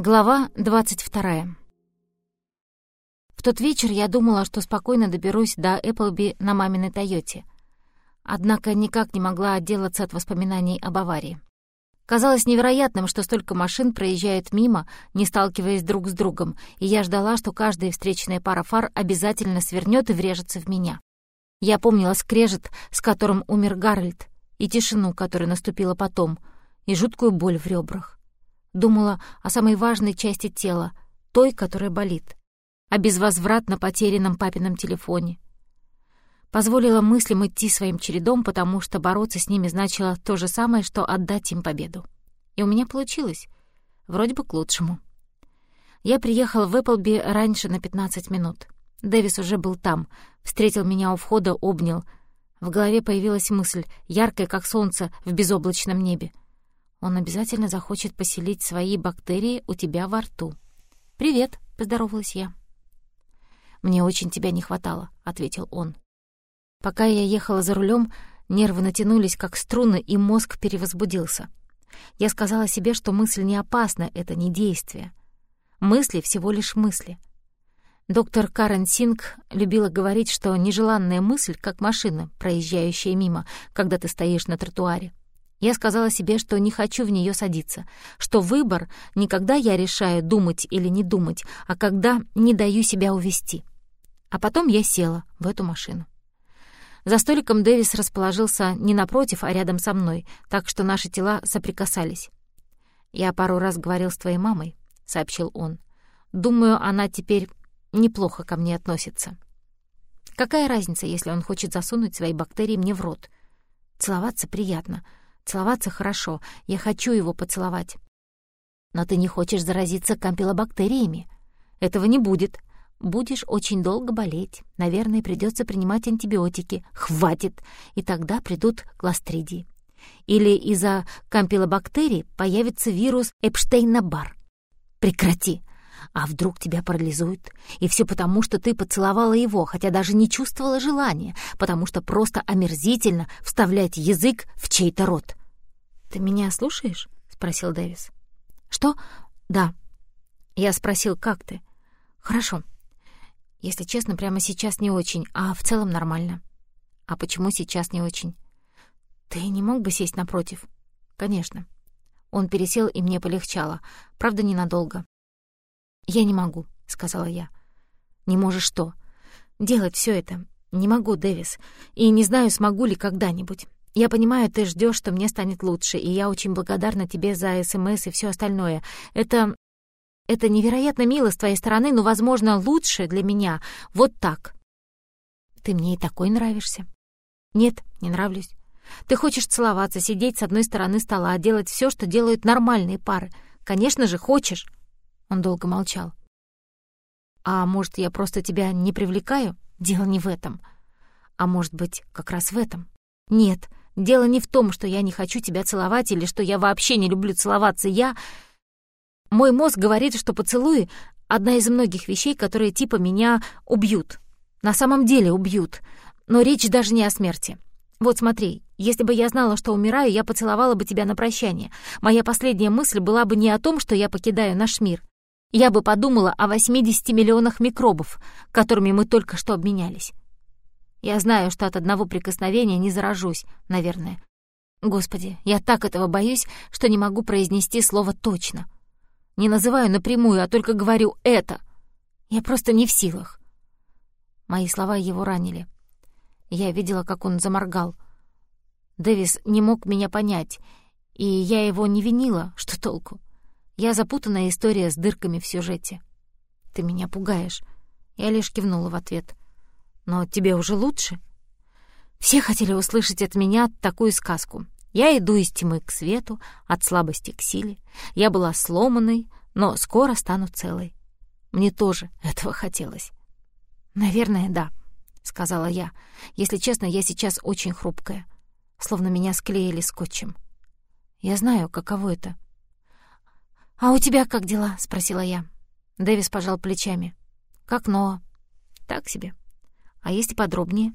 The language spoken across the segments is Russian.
Глава 22. В тот вечер я думала, что спокойно доберусь до Эпплби на маминой Тойоте. Однако никак не могла отделаться от воспоминаний об аварии. Казалось невероятным, что столько машин проезжают мимо, не сталкиваясь друг с другом, и я ждала, что каждая встречная пара фар обязательно свернет и врежется в меня. Я помнила скрежет, с которым умер Гарольд, и тишину, которая наступила потом, и жуткую боль в ребрах. Думала о самой важной части тела, той, которая болит. О безвозвратно потерянном папином телефоне. Позволила мыслям идти своим чередом, потому что бороться с ними значило то же самое, что отдать им победу. И у меня получилось. Вроде бы к лучшему. Я приехала в Эпплби раньше на 15 минут. Дэвис уже был там, встретил меня у входа, обнял. В голове появилась мысль, яркая, как солнце в безоблачном небе. Он обязательно захочет поселить свои бактерии у тебя во рту. «Привет», — поздоровалась я. «Мне очень тебя не хватало», — ответил он. Пока я ехала за рулем, нервы натянулись, как струны, и мозг перевозбудился. Я сказала себе, что мысль не опасна, это не действие. Мысли — всего лишь мысли. Доктор Карен Синг любила говорить, что нежеланная мысль, как машина, проезжающая мимо, когда ты стоишь на тротуаре. Я сказала себе, что не хочу в нее садиться, что выбор не когда я решаю думать или не думать, а когда не даю себя увести. А потом я села в эту машину. За столиком Дэвис расположился не напротив, а рядом со мной, так что наши тела соприкасались. «Я пару раз говорил с твоей мамой», — сообщил он. «Думаю, она теперь неплохо ко мне относится». Какая разница, если он хочет засунуть свои бактерии мне в рот? Целоваться приятно — Целоваться хорошо, я хочу его поцеловать. Но ты не хочешь заразиться кампилобактериями. Этого не будет. Будешь очень долго болеть. Наверное, придется принимать антибиотики. Хватит! И тогда придут кластридии. Или из-за кампилобактерий появится вирус Эпштейна-Бар. Прекрати! А вдруг тебя парализуют? И все потому, что ты поцеловала его, хотя даже не чувствовала желания, потому что просто омерзительно вставлять язык в чей-то рот. «Ты меня слушаешь?» — спросил Дэвис. «Что? Да». Я спросил, как ты? «Хорошо. Если честно, прямо сейчас не очень, а в целом нормально». «А почему сейчас не очень?» «Ты не мог бы сесть напротив?» «Конечно». Он пересел, и мне полегчало. Правда, ненадолго. «Я не могу», — сказала я. «Не можешь что?» «Делать все это. Не могу, Дэвис. И не знаю, смогу ли когда-нибудь. Я понимаю, ты ждешь, что мне станет лучше, и я очень благодарна тебе за СМС и все остальное. Это... это невероятно мило с твоей стороны, но, возможно, лучше для меня. Вот так. Ты мне и такой нравишься. Нет, не нравлюсь. Ты хочешь целоваться, сидеть с одной стороны стола, делать все, что делают нормальные пары. Конечно же, хочешь. Он долго молчал. А может, я просто тебя не привлекаю? Дело не в этом. А может быть, как раз в этом? Нет, Дело не в том, что я не хочу тебя целовать или что я вообще не люблю целоваться. Я... Мой мозг говорит, что поцелуи — одна из многих вещей, которые типа меня убьют. На самом деле убьют. Но речь даже не о смерти. Вот смотри, если бы я знала, что умираю, я поцеловала бы тебя на прощание. Моя последняя мысль была бы не о том, что я покидаю наш мир. Я бы подумала о 80 миллионах микробов, которыми мы только что обменялись. Я знаю, что от одного прикосновения не заражусь, наверное. Господи, я так этого боюсь, что не могу произнести слово «точно». Не называю напрямую, а только говорю «это». Я просто не в силах. Мои слова его ранили. Я видела, как он заморгал. Дэвис не мог меня понять, и я его не винила, что толку. Я запутанная история с дырками в сюжете. «Ты меня пугаешь». Я лишь кивнула в ответ. Но тебе уже лучше?» Все хотели услышать от меня такую сказку. Я иду из тьмы к свету, от слабости к силе. Я была сломанной, но скоро стану целой. Мне тоже этого хотелось. «Наверное, да», — сказала я. «Если честно, я сейчас очень хрупкая, словно меня склеили скотчем. Я знаю, каково это». «А у тебя как дела?» — спросила я. Дэвис пожал плечами. «Как Ноа?» «Так себе». А есть и подробнее.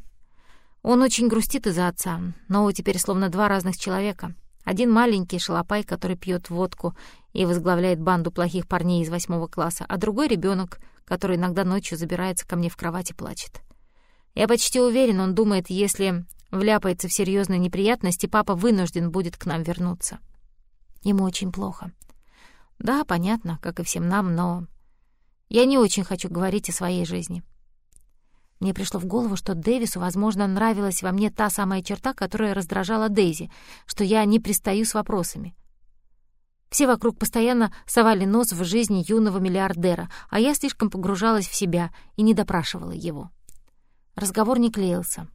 Он очень грустит из-за отца, но теперь словно два разных человека. Один маленький шалопай, который пьет водку и возглавляет банду плохих парней из восьмого класса, а другой ребенок, который иногда ночью забирается ко мне в кровать и плачет. Я почти уверен, он думает, если вляпается в серьезные неприятности, папа вынужден будет к нам вернуться. Ему очень плохо. Да, понятно, как и всем нам, но я не очень хочу говорить о своей жизни. Мне пришло в голову, что Дэвису, возможно, нравилась во мне та самая черта, которая раздражала Дейзи, что я не пристаю с вопросами. Все вокруг постоянно совали нос в жизни юного миллиардера, а я слишком погружалась в себя и не допрашивала его. Разговор не клеился.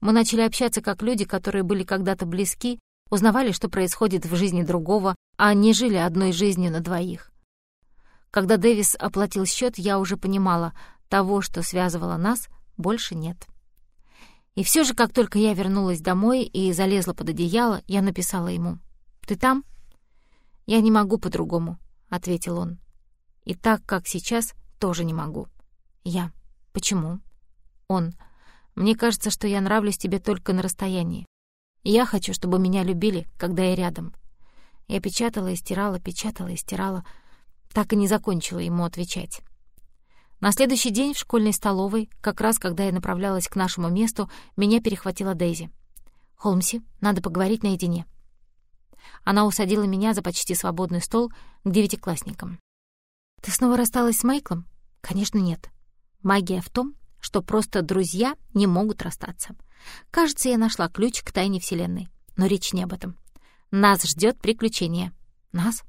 Мы начали общаться как люди, которые были когда-то близки, узнавали, что происходит в жизни другого, а не жили одной жизнью на двоих. Когда Дэвис оплатил счет, я уже понимала, того, что связывало нас, больше нет. И все же, как только я вернулась домой и залезла под одеяло, я написала ему. «Ты там?» «Я не могу по-другому», — ответил он. «И так, как сейчас, тоже не могу». «Я. Почему?» «Он. Мне кажется, что я нравлюсь тебе только на расстоянии. Я хочу, чтобы меня любили, когда я рядом». Я печатала и стирала, печатала и стирала, так и не закончила ему отвечать. На следующий день в школьной столовой, как раз когда я направлялась к нашему месту, меня перехватила Дейзи. «Холмси, надо поговорить наедине». Она усадила меня за почти свободный стол к девятиклассникам. «Ты снова рассталась с Майклом?» «Конечно, нет. Магия в том, что просто друзья не могут расстаться. Кажется, я нашла ключ к тайне Вселенной. Но речь не об этом. Нас ждет приключение. Нас?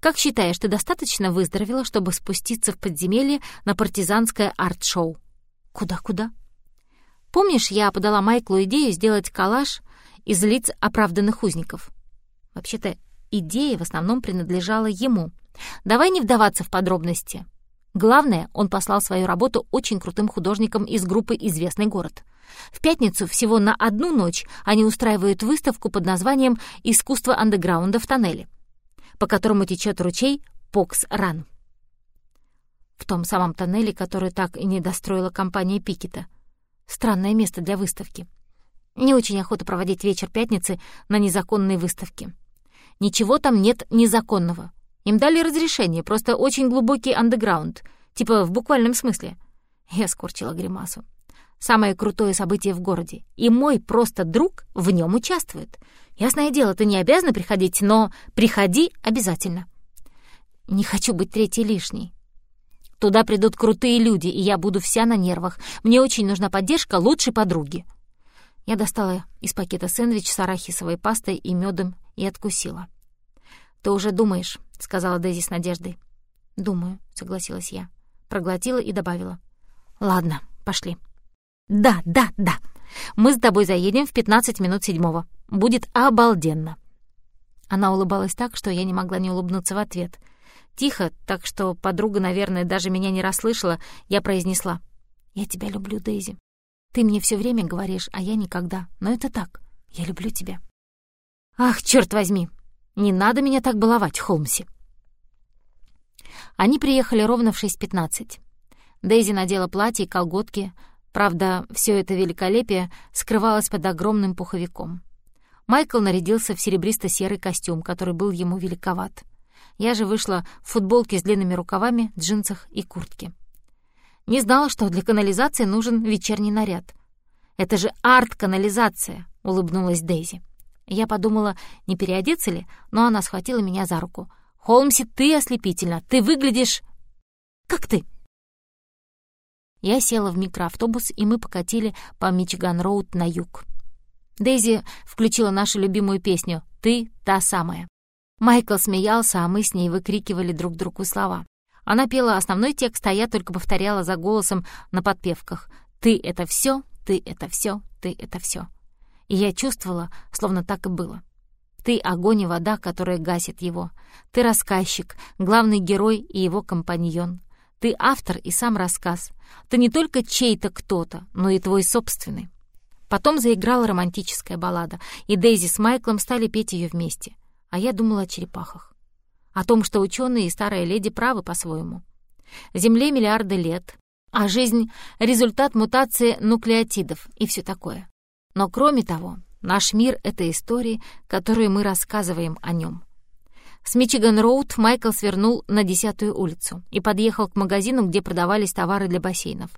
Как считаешь, ты достаточно выздоровела, чтобы спуститься в подземелье на партизанское арт-шоу? Куда-куда? Помнишь, я подала Майклу идею сделать коллаж из лиц оправданных узников? Вообще-то, идея в основном принадлежала ему. Давай не вдаваться в подробности. Главное, он послал свою работу очень крутым художникам из группы «Известный город». В пятницу всего на одну ночь они устраивают выставку под названием «Искусство андеграунда в тоннеле» по которому течет ручей Покс-Ран. В том самом тоннеле, который так и не достроила компания Пикета. Странное место для выставки. Не очень охота проводить вечер пятницы на незаконной выставке. Ничего там нет незаконного. Им дали разрешение, просто очень глубокий андеграунд, типа в буквальном смысле. Я скорчила гримасу. Самое крутое событие в городе, и мой просто друг в нем участвует. Ясное дело, ты не обязана приходить, но приходи обязательно. Не хочу быть третьей лишней. Туда придут крутые люди, и я буду вся на нервах. Мне очень нужна поддержка лучшей подруги. Я достала из пакета сэндвич с арахисовой пастой и медом и откусила. «Ты уже думаешь», — сказала Дэзи с надеждой. «Думаю», — согласилась я. Проглотила и добавила. «Ладно, пошли». «Да, да, да. Мы с тобой заедем в 15 минут седьмого. Будет обалденно». Она улыбалась так, что я не могла не улыбнуться в ответ. Тихо, так что подруга, наверное, даже меня не расслышала, я произнесла. «Я тебя люблю, Дейзи. Ты мне все время говоришь, а я никогда. Но это так. Я люблю тебя». «Ах, черт возьми! Не надо меня так баловать, Холмси!» Они приехали ровно в 6.15. Дейзи надела платье и колготки, правда, все это великолепие скрывалось под огромным пуховиком. Майкл нарядился в серебристо-серый костюм, который был ему великоват. Я же вышла в футболке с длинными рукавами, джинсах и куртке. Не знала, что для канализации нужен вечерний наряд. «Это же арт-канализация!» — улыбнулась Дейзи. Я подумала, не переодеться ли, но она схватила меня за руку. «Холмси, ты ослепительно! Ты выглядишь... как ты!» Я села в микроавтобус, и мы покатили по Мичиган-Роуд на юг. Дейзи включила нашу любимую песню «Ты та самая». Майкл смеялся, а мы с ней выкрикивали друг другу слова. Она пела основной текст, а я только повторяла за голосом на подпевках «Ты — это все, ты — это все, ты — это все». И я чувствовала, словно так и было. Ты — огонь и вода, которая гасит его. Ты — рассказчик, главный герой и его компаньон. Ты — автор и сам рассказ. Ты не только чей-то кто-то, но и твой собственный. Потом заиграла романтическая баллада, и Дейзи с Майклом стали петь ее вместе. А я думала о черепахах. О том, что ученые и старая леди правы по-своему. Земле миллиарды лет, а жизнь — результат мутации нуклеотидов и все такое. Но кроме того, наш мир — это истории, которые мы рассказываем о нем. С Мичиган-Роуд Майкл свернул на десятую улицу и подъехал к магазину, где продавались товары для бассейнов.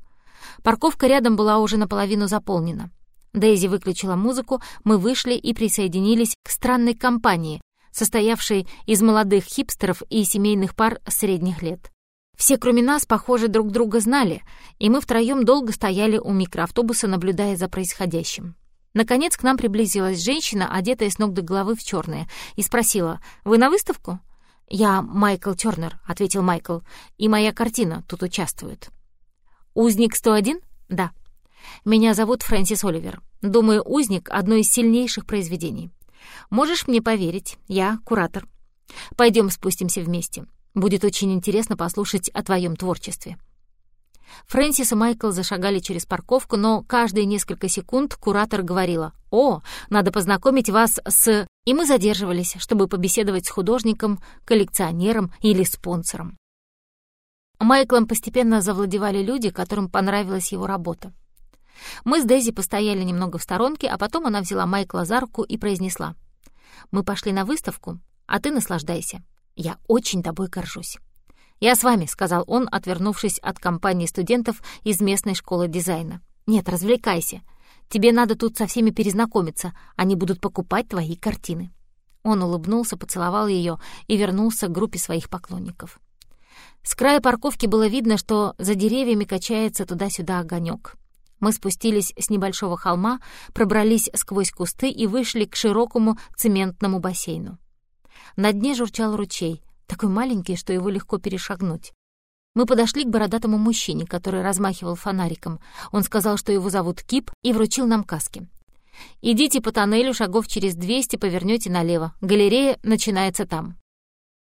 Парковка рядом была уже наполовину заполнена. Дейзи выключила музыку, мы вышли и присоединились к странной компании, состоявшей из молодых хипстеров и семейных пар средних лет. Все, кроме нас, похоже, друг друга знали, и мы втроем долго стояли у микроавтобуса, наблюдая за происходящим. Наконец к нам приблизилась женщина, одетая с ног до головы в черное, и спросила, «Вы на выставку?» «Я Майкл Тернер», — ответил Майкл, «и моя картина тут участвует». «Узник 101?» «Да». «Меня зовут Фрэнсис Оливер. Думаю, «Узник» — одно из сильнейших произведений. Можешь мне поверить, я куратор. Пойдем спустимся вместе. Будет очень интересно послушать о твоем творчестве». Фрэнсис и Майкл зашагали через парковку, но каждые несколько секунд куратор говорила «О, надо познакомить вас с...» И мы задерживались, чтобы побеседовать с художником, коллекционером или спонсором. Майклом постепенно завладевали люди, которым понравилась его работа. Мы с Дейзи постояли немного в сторонке, а потом она взяла Майкла за руку и произнесла. «Мы пошли на выставку, а ты наслаждайся. Я очень тобой горжусь». «Я с вами», — сказал он, отвернувшись от компании студентов из местной школы дизайна. «Нет, развлекайся. Тебе надо тут со всеми перезнакомиться. Они будут покупать твои картины». Он улыбнулся, поцеловал ее и вернулся к группе своих поклонников. С края парковки было видно, что за деревьями качается туда-сюда огонек. Мы спустились с небольшого холма, пробрались сквозь кусты и вышли к широкому цементному бассейну. На дне журчал ручей, такой маленький, что его легко перешагнуть. Мы подошли к бородатому мужчине, который размахивал фонариком. Он сказал, что его зовут Кип, и вручил нам каски. «Идите по тоннелю, шагов через 200 повернете налево. Галерея начинается там».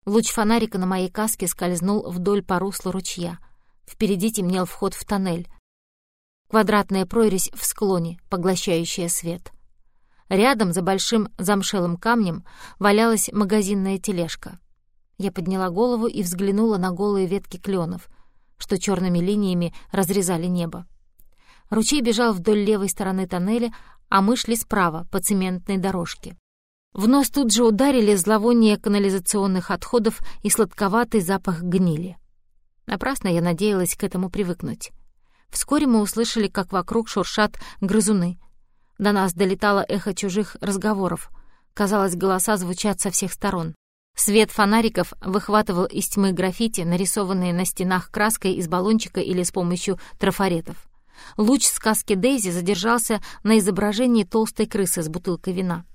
Луч фонарика на моей каске скользнул вдоль по руслу ручья. Впереди темнел вход в тоннель. Квадратная прорезь в склоне, поглощающая свет. Рядом, за большим замшелым камнем, валялась магазинная тележка. Я подняла голову и взглянула на голые ветки кленов, что черными линиями разрезали небо. Ручей бежал вдоль левой стороны тоннеля, а мы шли справа, по цементной дорожке. В нос тут же ударили зловоние канализационных отходов и сладковатый запах гнили. Напрасно я надеялась к этому привыкнуть. Вскоре мы услышали, как вокруг шуршат грызуны. До нас долетало эхо чужих разговоров. Казалось, голоса звучат со всех сторон. Свет фонариков выхватывал из тьмы граффити, нарисованные на стенах краской из баллончика или с помощью трафаретов. Луч сказки Дейзи задержался на изображении толстой крысы с бутылкой вина.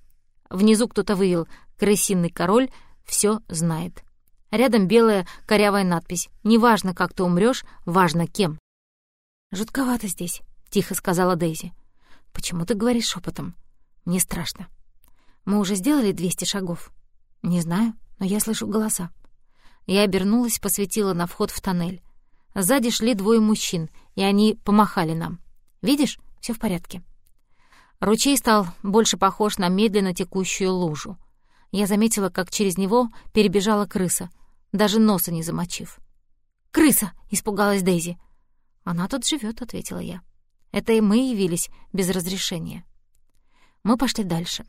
Внизу кто-то вывел «Крысиный король все знает». Рядом белая корявая надпись «Неважно, как ты умрешь, важно кем». «Жутковато здесь», — тихо сказала Дейзи. «Почему ты говоришь шепотом? Мне страшно. Мы уже сделали 200 шагов?» «Не знаю но я слышу голоса. Я обернулась, посветила на вход в тоннель. Сзади шли двое мужчин, и они помахали нам. «Видишь, все в порядке». Ручей стал больше похож на медленно текущую лужу. Я заметила, как через него перебежала крыса, даже носа не замочив. «Крыса!» — испугалась Дейзи. «Она тут живет, ответила я. «Это и мы явились без разрешения». Мы пошли дальше.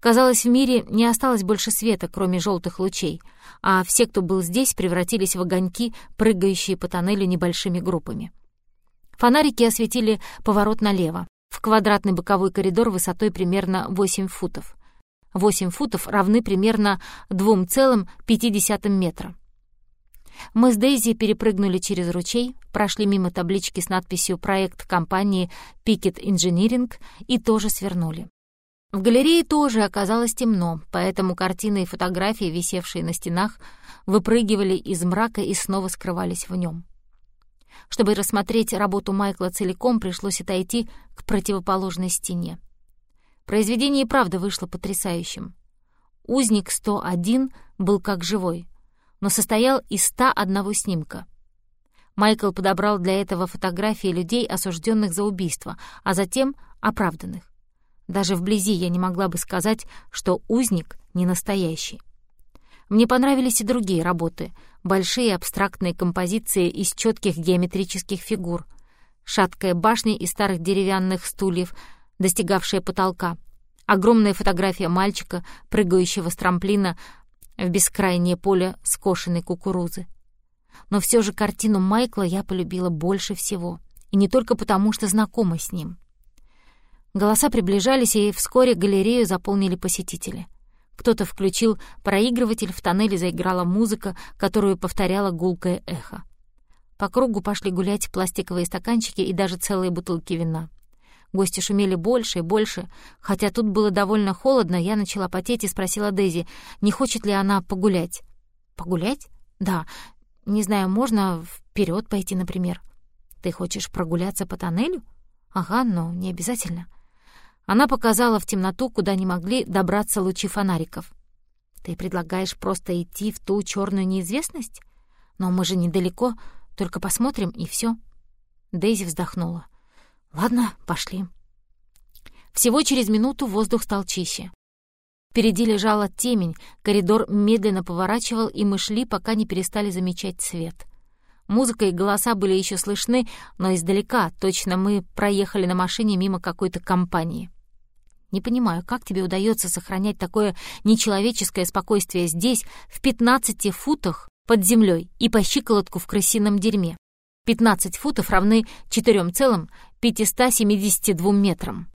Казалось, в мире не осталось больше света, кроме желтых лучей, а все, кто был здесь, превратились в огоньки, прыгающие по тоннелю небольшими группами. Фонарики осветили поворот налево, в квадратный боковой коридор высотой примерно 8 футов. 8 футов равны примерно 2,5 метра. Мы с Дейзи перепрыгнули через ручей, прошли мимо таблички с надписью «Проект компании Picket Engineering» и тоже свернули. В галерее тоже оказалось темно, поэтому картины и фотографии, висевшие на стенах, выпрыгивали из мрака и снова скрывались в нем. Чтобы рассмотреть работу Майкла целиком, пришлось отойти к противоположной стене. Произведение и правда вышло потрясающим. «Узник 101» был как живой, но состоял из 101 снимка. Майкл подобрал для этого фотографии людей, осужденных за убийство, а затем оправданных. Даже вблизи я не могла бы сказать, что узник не настоящий. Мне понравились и другие работы, большие абстрактные композиции из четких геометрических фигур, шаткая башня из старых деревянных стульев, достигавшая потолка, огромная фотография мальчика, прыгающего с трамплина в бескрайнее поле скошенной кукурузы. Но все же картину Майкла я полюбила больше всего. И не только потому, что знакома с ним. Голоса приближались, и вскоре галерею заполнили посетители. Кто-то включил проигрыватель, в тоннеле заиграла музыка, которую повторяло гулкое эхо. По кругу пошли гулять пластиковые стаканчики и даже целые бутылки вина. Гости шумели больше и больше. Хотя тут было довольно холодно, я начала потеть и спросила Дейзи, не хочет ли она погулять. «Погулять? Да. Не знаю, можно вперед пойти, например». «Ты хочешь прогуляться по тоннелю?» «Ага, но не обязательно». Она показала в темноту, куда не могли добраться лучи фонариков. «Ты предлагаешь просто идти в ту черную неизвестность? Но мы же недалеко, только посмотрим, и все. Дейзи вздохнула. «Ладно, пошли». Всего через минуту воздух стал чище. Впереди лежала темень, коридор медленно поворачивал, и мы шли, пока не перестали замечать свет. Музыка и голоса были еще слышны, но издалека, точно мы проехали на машине мимо какой-то компании. Не понимаю, как тебе удается сохранять такое нечеловеческое спокойствие здесь, в 15 футах под землей и по щиколотку в крысином дерьме. 15 футов равны 4,572 метрам.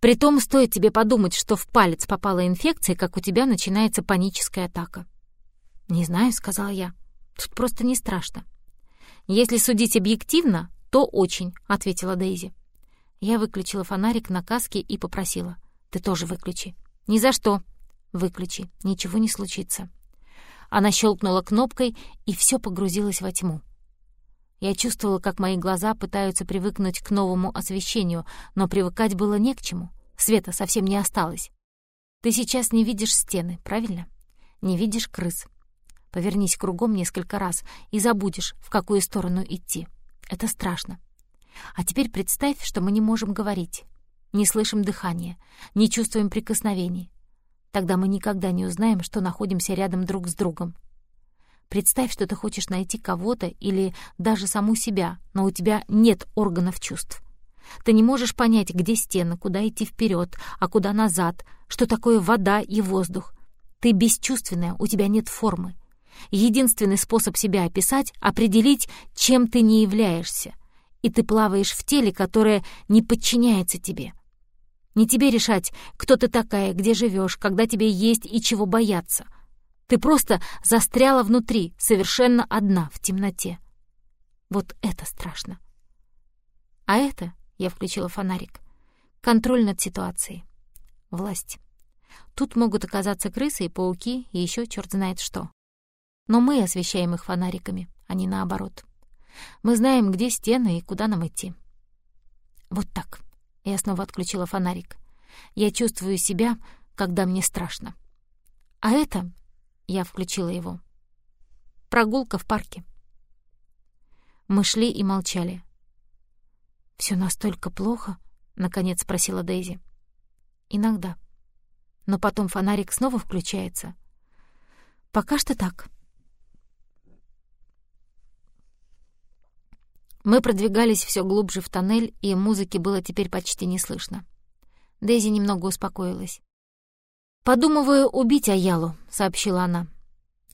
Притом стоит тебе подумать, что в палец попала инфекция, как у тебя начинается паническая атака. «Не знаю», — сказала я. «Тут просто не страшно». «Если судить объективно, то очень», — ответила Дейзи. Я выключила фонарик на каске и попросила. «Ты тоже выключи». «Ни за что». «Выключи, ничего не случится». Она щелкнула кнопкой, и все погрузилось во тьму. Я чувствовала, как мои глаза пытаются привыкнуть к новому освещению, но привыкать было не к чему. Света совсем не осталось. Ты сейчас не видишь стены, правильно? Не видишь крыс. Повернись кругом несколько раз и забудешь, в какую сторону идти. Это страшно. А теперь представь, что мы не можем говорить, не слышим дыхания, не чувствуем прикосновений. Тогда мы никогда не узнаем, что находимся рядом друг с другом. Представь, что ты хочешь найти кого-то или даже саму себя, но у тебя нет органов чувств. Ты не можешь понять, где стены, куда идти вперед, а куда назад, что такое вода и воздух. Ты бесчувственная, у тебя нет формы. Единственный способ себя описать — определить, чем ты не являешься. И ты плаваешь в теле, которое не подчиняется тебе. Не тебе решать, кто ты такая, где живешь, когда тебе есть и чего бояться — ты просто застряла внутри, совершенно одна, в темноте. Вот это страшно. А это, я включила фонарик, контроль над ситуацией. Власть. Тут могут оказаться крысы и пауки, и еще черт знает что. Но мы освещаем их фонариками, а не наоборот. Мы знаем, где стены и куда нам идти. Вот так. Я снова отключила фонарик. Я чувствую себя, когда мне страшно. А это я включила его. Прогулка в парке. Мы шли и молчали. Все настолько плохо?» — наконец спросила Дейзи. «Иногда. Но потом фонарик снова включается. Пока что так». Мы продвигались все глубже в тоннель, и музыки было теперь почти не слышно. Дейзи немного успокоилась. «Подумываю убить Аялу», — сообщила она.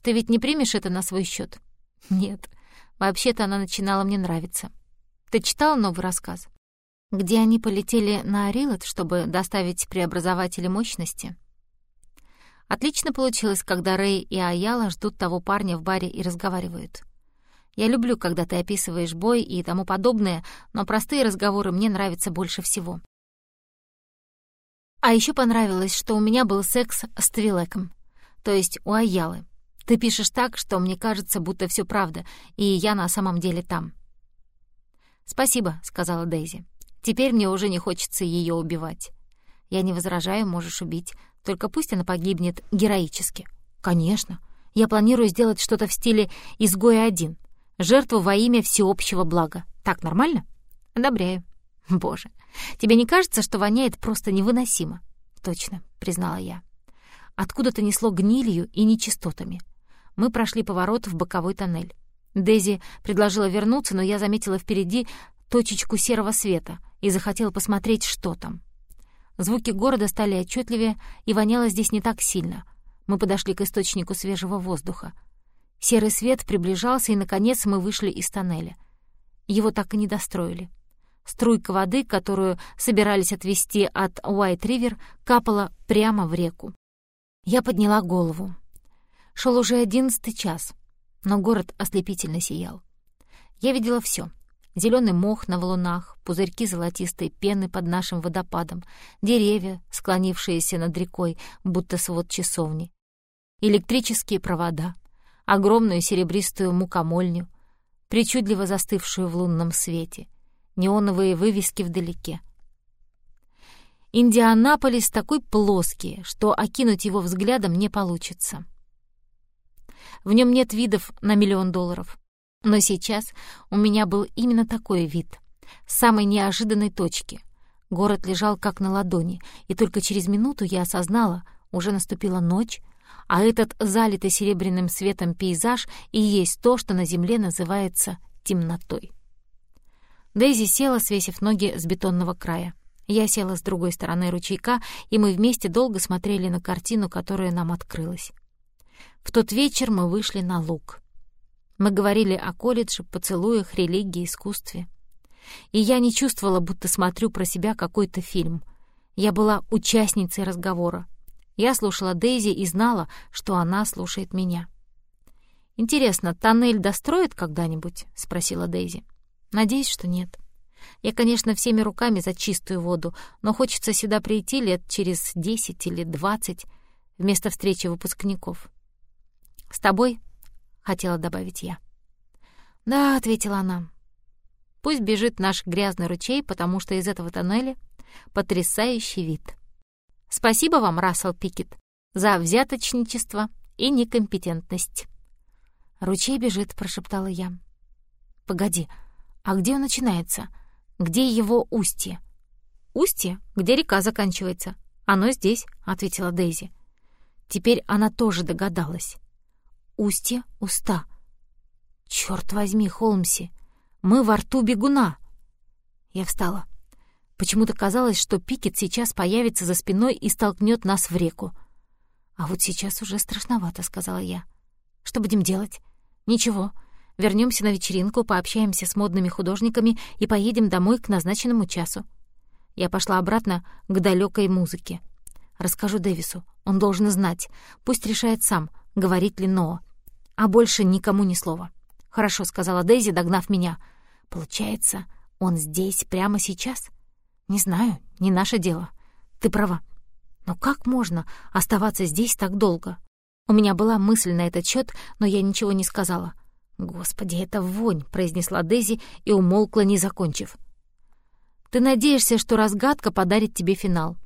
«Ты ведь не примешь это на свой счет? «Нет. Вообще-то она начинала мне нравиться. Ты читала новый рассказ? Где они полетели на Арилот, чтобы доставить преобразователи мощности?» Отлично получилось, когда Рэй и Аяла ждут того парня в баре и разговаривают. Я люблю, когда ты описываешь бой и тому подобное, но простые разговоры мне нравятся больше всего. А еще понравилось, что у меня был секс с Твилеком, то есть у Аялы. Ты пишешь так, что мне кажется, будто все правда, и я на самом деле там. «Спасибо», — сказала Дейзи. «Теперь мне уже не хочется ее убивать». «Я не возражаю, можешь убить. Только пусть она погибнет героически». «Конечно. Я планирую сделать что-то в стиле «Изгоя один». Жертву во имя всеобщего блага. Так нормально?» «Одобряю». «Боже, тебе не кажется, что воняет просто невыносимо?» «Точно», — признала я. Откуда-то несло гнилью и нечистотами. Мы прошли поворот в боковой тоннель. Дейзи предложила вернуться, но я заметила впереди точечку серого света и захотела посмотреть, что там. Звуки города стали отчетливее, и воняло здесь не так сильно. Мы подошли к источнику свежего воздуха. Серый свет приближался, и, наконец, мы вышли из тоннеля. Его так и не достроили. Струйка воды, которую собирались отвести от Уайт-Ривер, капала прямо в реку. Я подняла голову. Шел уже одиннадцатый час, но город ослепительно сиял. Я видела все: Зеленый мох на валунах, пузырьки золотистой пены под нашим водопадом, деревья, склонившиеся над рекой, будто свод часовни, электрические провода, огромную серебристую мукомольню, причудливо застывшую в лунном свете, неоновые вывески вдалеке. Индианаполис такой плоский, что окинуть его взглядом не получится. В нем нет видов на миллион долларов. Но сейчас у меня был именно такой вид, с самой неожиданной точки. Город лежал как на ладони, и только через минуту я осознала, уже наступила ночь, а этот залитый серебряным светом пейзаж и есть то, что на земле называется темнотой. Дейзи села, свесив ноги с бетонного края. Я села с другой стороны ручейка, и мы вместе долго смотрели на картину, которая нам открылась. В тот вечер мы вышли на луг. Мы говорили о колледже, поцелуях, религии, искусстве. И я не чувствовала, будто смотрю про себя какой-то фильм. Я была участницей разговора. Я слушала Дейзи и знала, что она слушает меня. «Интересно, тоннель достроят когда-нибудь?» — спросила Дейзи. «Надеюсь, что нет. Я, конечно, всеми руками за чистую воду, но хочется сюда прийти лет через десять или двадцать вместо встречи выпускников. С тобой?» — хотела добавить я. «Да», — ответила она. «Пусть бежит наш грязный ручей, потому что из этого тоннеля потрясающий вид». Спасибо вам, Рассел Пикет, за взяточничество и некомпетентность. «Ручей бежит», — прошептала я. «Погоди, а где он начинается? Где его устье?» «Устье, где река заканчивается. Оно здесь», — ответила Дейзи. Теперь она тоже догадалась. «Устье — уста». «Чёрт возьми, Холмси, мы во рту бегуна!» Я встала. Почему-то казалось, что Пикет сейчас появится за спиной и столкнет нас в реку. «А вот сейчас уже страшновато», — сказала я. «Что будем делать?» «Ничего. Вернемся на вечеринку, пообщаемся с модными художниками и поедем домой к назначенному часу». Я пошла обратно к далекой музыке. Расскажу Дэвису. Он должен знать. Пусть решает сам, говорит ли Ноа. А больше никому ни слова. «Хорошо», — сказала Дейзи, догнав меня. «Получается, он здесь прямо сейчас?» «Не знаю, не наше дело. Ты права. Но как можно оставаться здесь так долго?» У меня была мысль на этот счет, но я ничего не сказала. «Господи, это вонь!» — произнесла Дейзи и умолкла, не закончив. «Ты надеешься, что разгадка подарит тебе финал.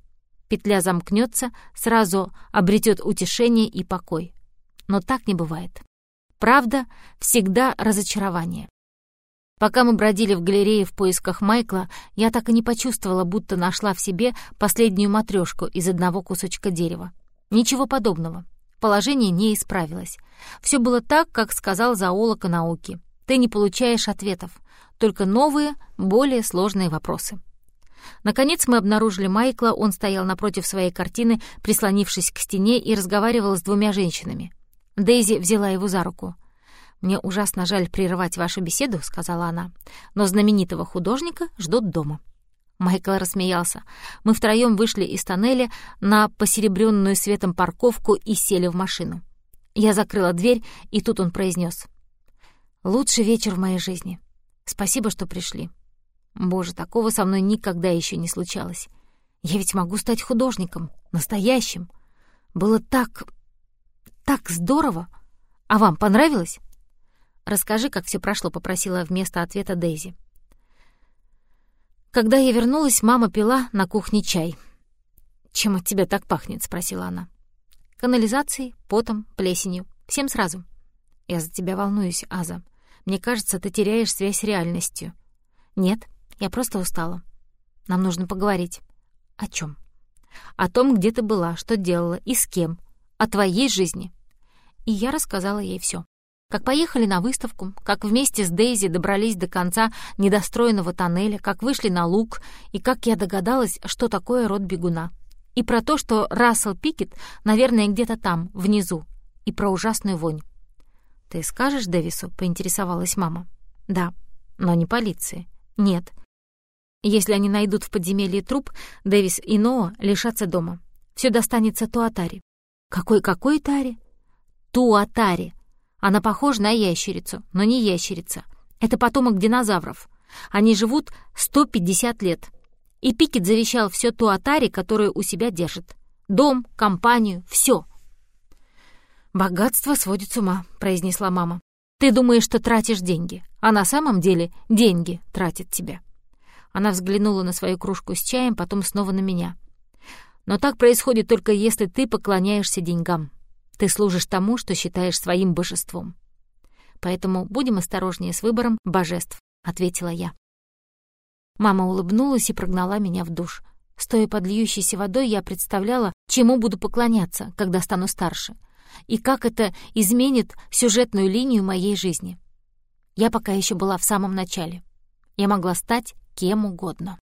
Петля замкнется, сразу обретет утешение и покой. Но так не бывает. Правда всегда разочарование. Пока мы бродили в галерее в поисках Майкла, я так и не почувствовала, будто нашла в себе последнюю матрешку из одного кусочка дерева. Ничего подобного. Положение не исправилось. Все было так, как сказал зоолог науки. Ты не получаешь ответов, только новые, более сложные вопросы. Наконец мы обнаружили Майкла, он стоял напротив своей картины, прислонившись к стене и разговаривал с двумя женщинами. Дейзи взяла его за руку — «Мне ужасно жаль прерывать вашу беседу», — сказала она, «но знаменитого художника ждут дома». Майкл рассмеялся. Мы втроем вышли из тоннеля на посеребренную светом парковку и сели в машину. Я закрыла дверь, и тут он произнес: «Лучший вечер в моей жизни. Спасибо, что пришли. Боже, такого со мной никогда еще не случалось. Я ведь могу стать художником, настоящим. Было так... так здорово. А вам понравилось?» «Расскажи, как все прошло», — попросила вместо ответа Дейзи. Когда я вернулась, мама пила на кухне чай. «Чем от тебя так пахнет?» — спросила она. «Канализацией, потом, плесенью. Всем сразу». «Я за тебя волнуюсь, Аза. Мне кажется, ты теряешь связь с реальностью». «Нет, я просто устала. Нам нужно поговорить». «О чем? «О том, где ты была, что делала и с кем. О твоей жизни». И я рассказала ей все как поехали на выставку, как вместе с Дейзи добрались до конца недостроенного тоннеля, как вышли на луг и как я догадалась, что такое род бегуна. И про то, что Рассел Пикет, наверное, где-то там, внизу. И про ужасную вонь. «Ты скажешь Дэвису?» — поинтересовалась мама. «Да, но не полиции. Нет. Если они найдут в подземелье труп, Дэвис и Ноа лишатся дома. Все достанется Туатаре». «Какой-какой Таре?» «Туатаре. Она похожа на ящерицу, но не ящерица. Это потомок динозавров. Они живут 150 лет. И Пикет завещал все Туатаре, которое у себя держит. Дом, компанию, все. «Богатство сводит с ума», — произнесла мама. «Ты думаешь, что тратишь деньги, а на самом деле деньги тратят тебя». Она взглянула на свою кружку с чаем, потом снова на меня. «Но так происходит только если ты поклоняешься деньгам. Ты служишь тому, что считаешь своим божеством. Поэтому будем осторожнее с выбором божеств», — ответила я. Мама улыбнулась и прогнала меня в душ. Стоя под льющейся водой, я представляла, чему буду поклоняться, когда стану старше, и как это изменит сюжетную линию моей жизни. Я пока еще была в самом начале. Я могла стать кем угодно.